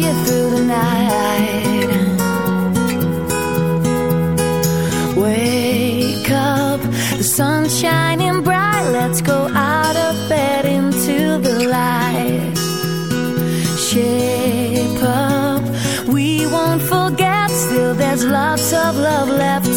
through the night. Wake up, the sun's shining bright. Let's go out of bed into the light. Shape up, we won't forget. Still, there's lots of love left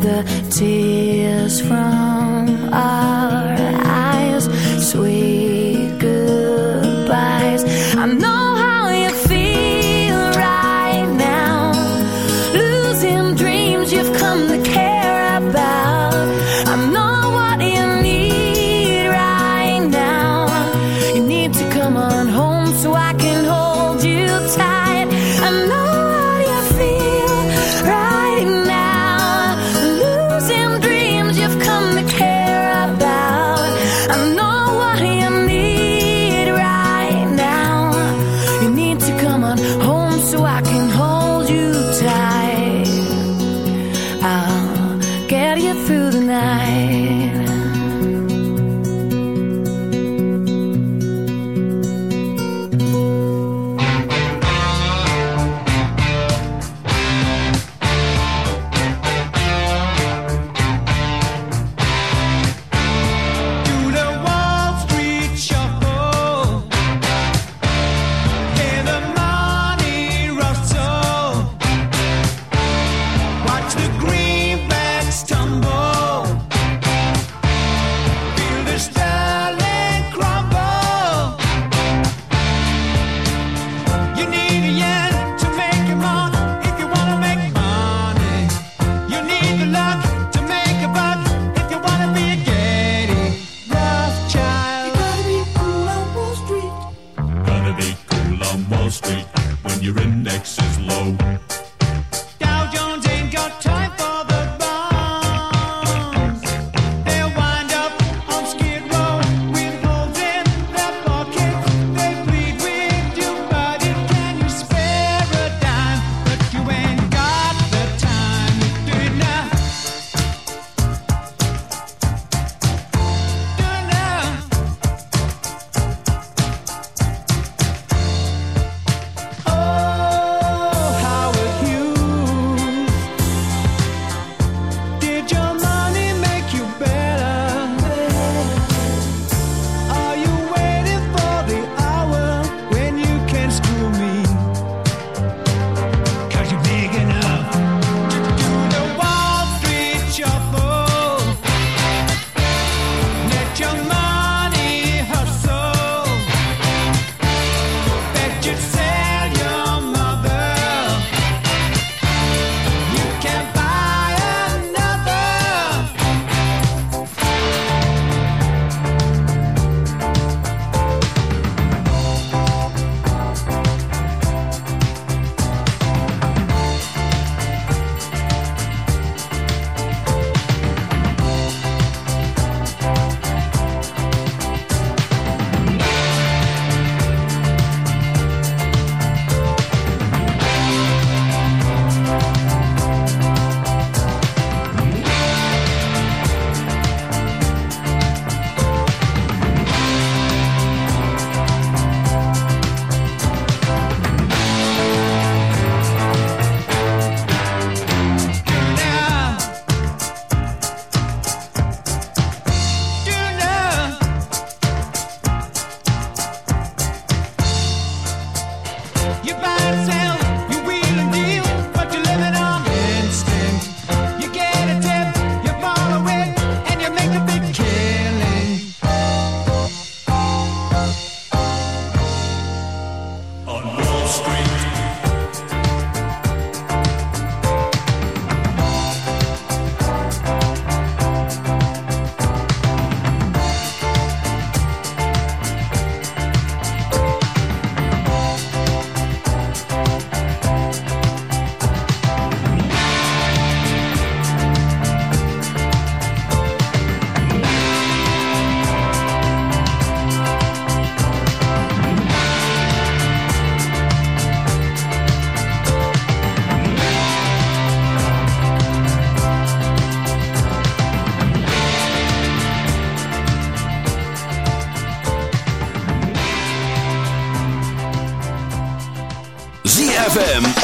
the tears from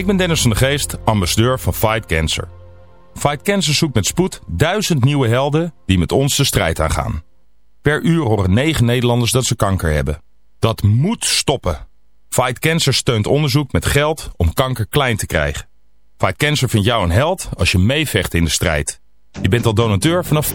Ik ben Dennis van de Geest, ambassadeur van Fight Cancer. Fight Cancer zoekt met spoed duizend nieuwe helden die met ons de strijd aangaan. Per uur horen negen Nederlanders dat ze kanker hebben. Dat moet stoppen. Fight Cancer steunt onderzoek met geld om kanker klein te krijgen. Fight Cancer vindt jou een held als je meevecht in de strijd. Je bent al donateur vanaf...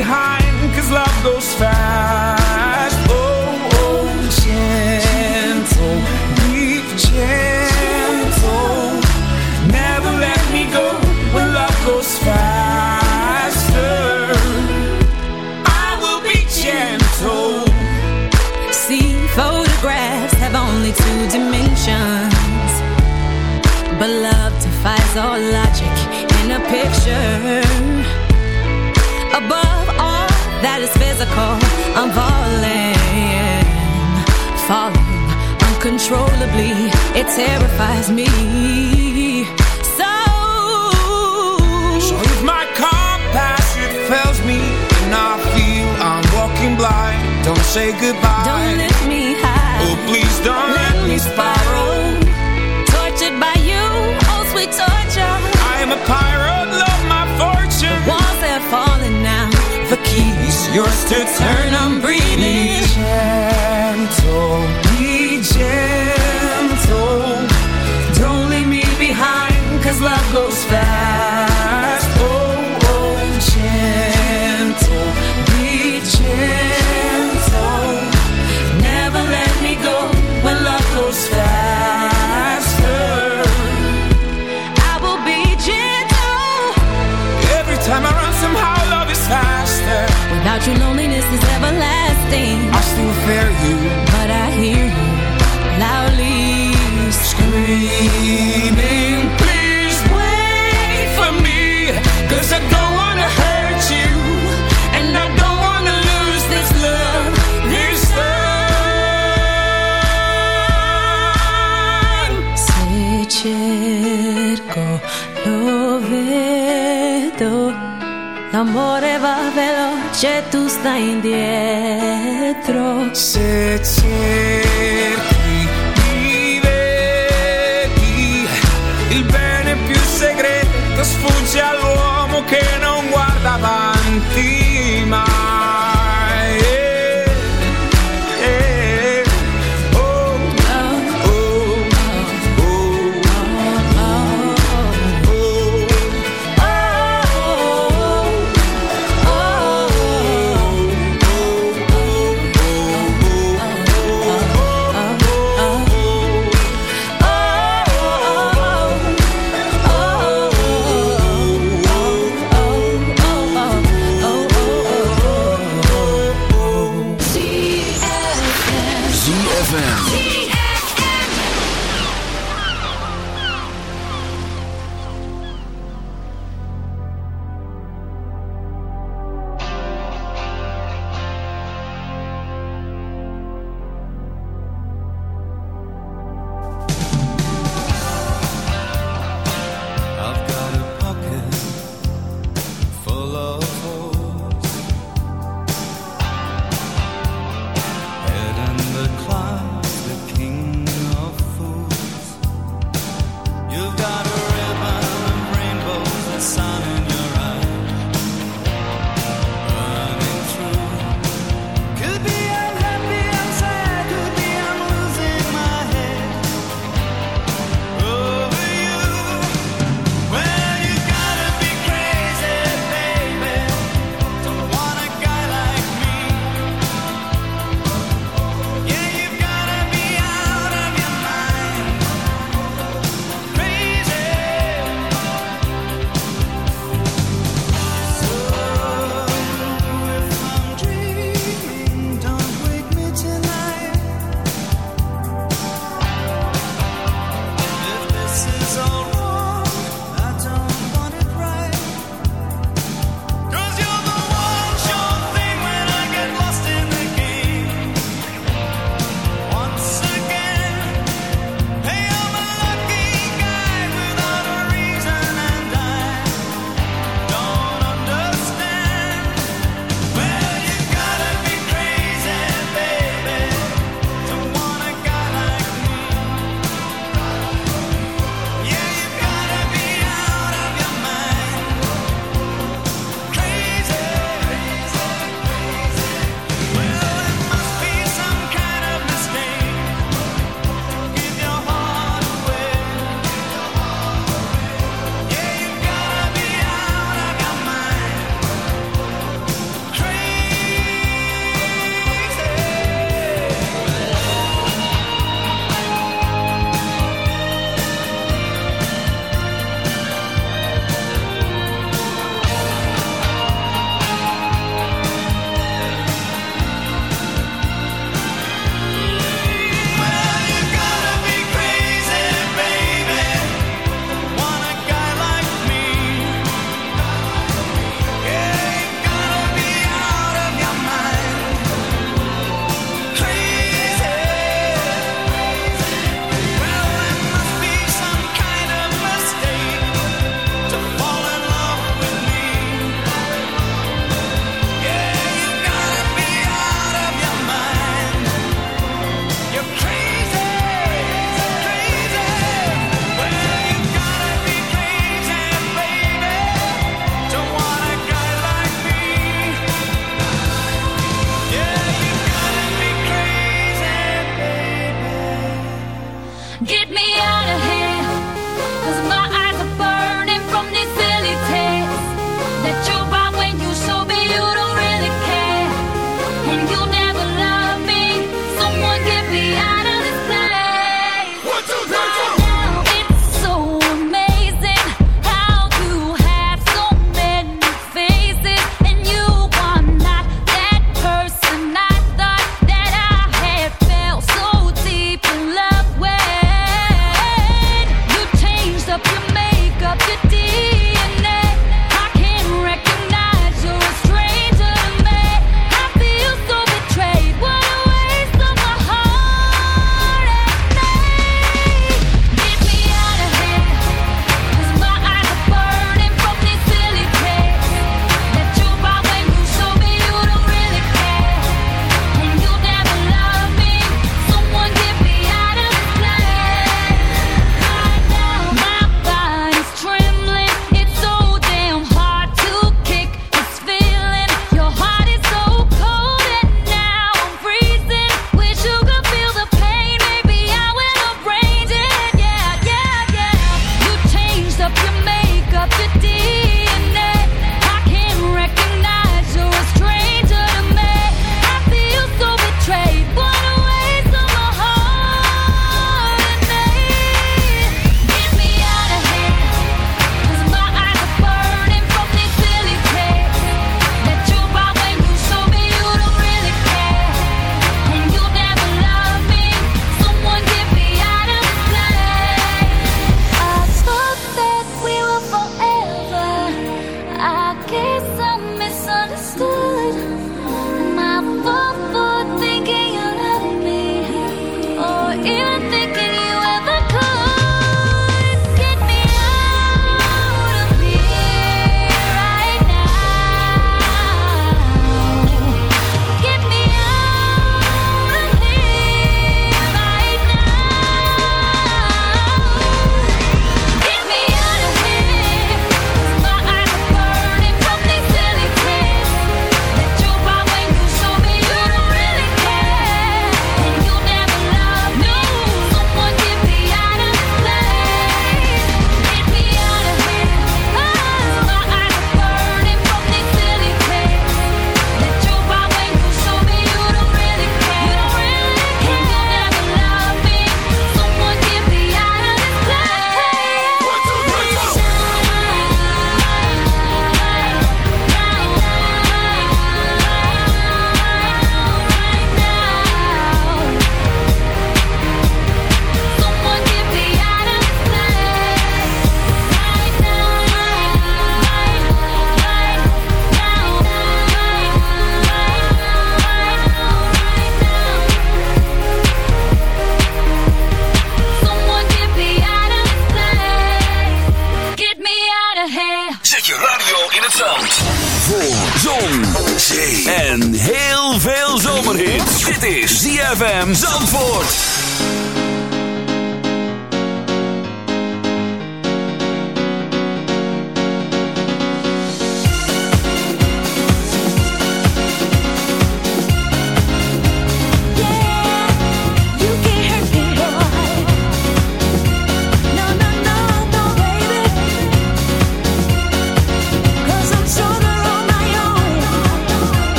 behind Cause love goes fast. Oh, oh, gentle Be gentle. Never let me go When love goes faster. I will be gentle. See, photographs have only two dimensions. But love defies all logic in a picture. That is physical, I'm falling, falling uncontrollably. It terrifies me. So, So if my compass it fails me and I feel I'm walking blind, don't say goodbye. don't lift me high. Oh, please don't let, me spiral. Tortured by you, oh sweet torture. I am a pirate, yours to turn. I'm breathing. Be gentle, be gentle. Don't leave me behind, cause love goes fast. Oh, oh, gentle, be gentle. Veloce, tu stai indietro. Se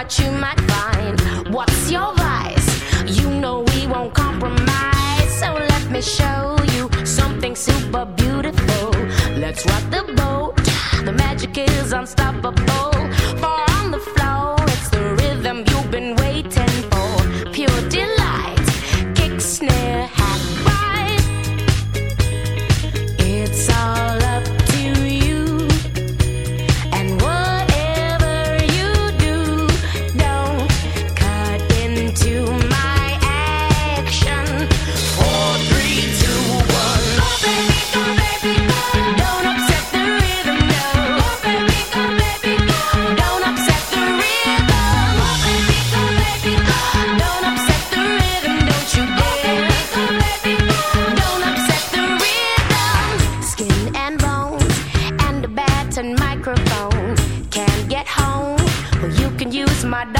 what you might find. What's your vice? You know we won't compromise. So let me show you something super beautiful. Let's rock. my dog.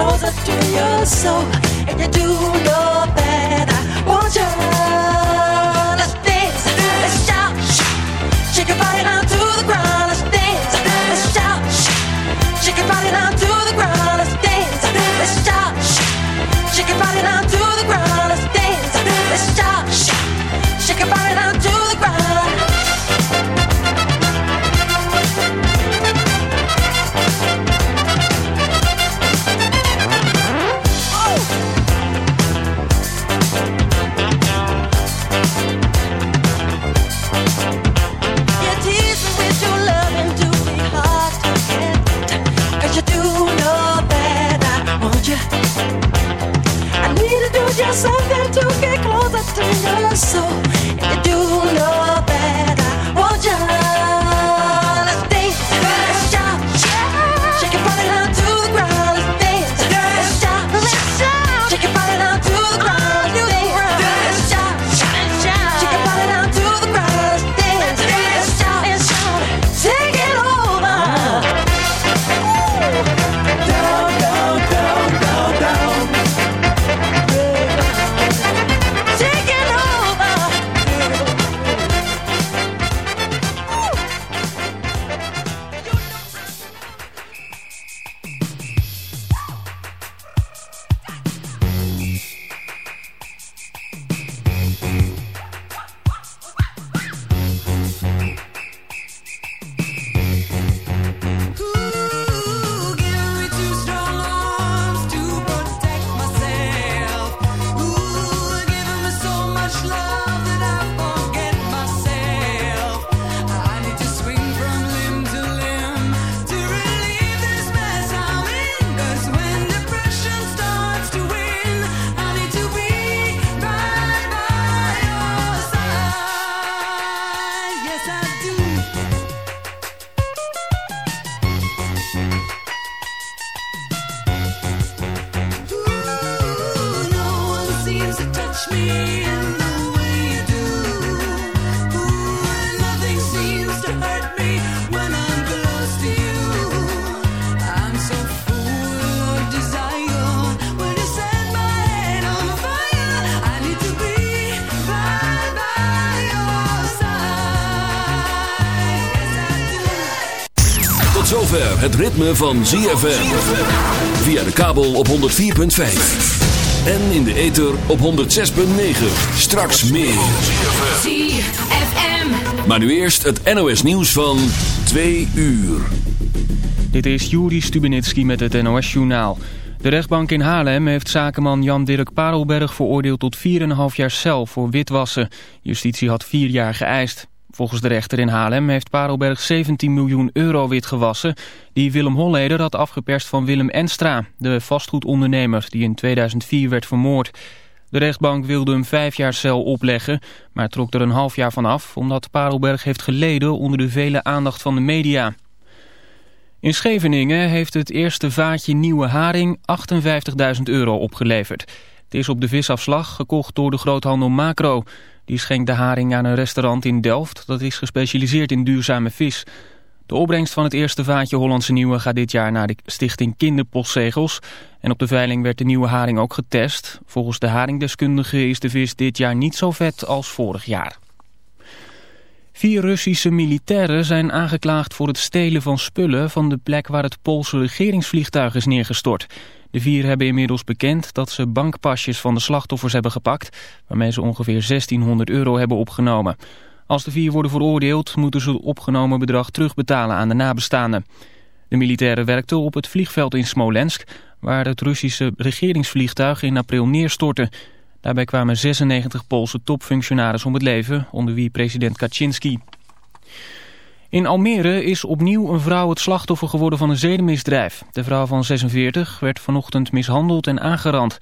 closer to your soul, and you do know that I want you. van ZFM. Via de kabel op 104.5. En in de ether op 106.9. Straks meer. ZFM. Maar nu eerst het NOS nieuws van 2 uur. Dit is Juri Stubenitski met het NOS-journaal. De rechtbank in Haarlem heeft zakenman Jan-Dirk Parelberg veroordeeld tot 4,5 jaar cel voor witwassen. Justitie had 4 jaar geëist. Volgens de rechter in Haarlem heeft Parelberg 17 miljoen euro witgewassen... die Willem Holleder had afgeperst van Willem Enstra, de vastgoedondernemer... die in 2004 werd vermoord. De rechtbank wilde hem 5 jaar cel opleggen, maar trok er een half jaar van af... omdat Parelberg heeft geleden onder de vele aandacht van de media... In Scheveningen heeft het eerste vaatje nieuwe haring 58.000 euro opgeleverd. Het is op de visafslag gekocht door de groothandel Macro. Die schenkt de haring aan een restaurant in Delft dat is gespecialiseerd in duurzame vis. De opbrengst van het eerste vaatje Hollandse Nieuwe gaat dit jaar naar de stichting Kinderpostzegels. En op de veiling werd de nieuwe haring ook getest. Volgens de haringdeskundige is de vis dit jaar niet zo vet als vorig jaar. Vier Russische militairen zijn aangeklaagd voor het stelen van spullen van de plek waar het Poolse regeringsvliegtuig is neergestort. De vier hebben inmiddels bekend dat ze bankpasjes van de slachtoffers hebben gepakt, waarmee ze ongeveer 1600 euro hebben opgenomen. Als de vier worden veroordeeld, moeten ze het opgenomen bedrag terugbetalen aan de nabestaanden. De militairen werkten op het vliegveld in Smolensk, waar het Russische regeringsvliegtuig in april neerstortte. Daarbij kwamen 96 Poolse topfunctionarissen om het leven, onder wie president Kaczynski. In Almere is opnieuw een vrouw het slachtoffer geworden van een zedenmisdrijf. De vrouw van 46 werd vanochtend mishandeld en aangerand.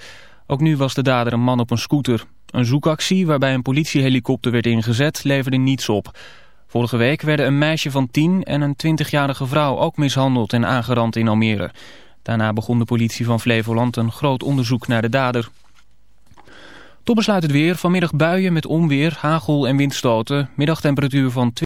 Ook nu was de dader een man op een scooter. Een zoekactie waarbij een politiehelikopter werd ingezet leverde niets op. Vorige week werden een meisje van 10 en een 20-jarige vrouw ook mishandeld en aangerand in Almere. Daarna begon de politie van Flevoland een groot onderzoek naar de dader. Tot besluit het weer. Vanmiddag buien met onweer, hagel en windstoten. Middagtemperatuur van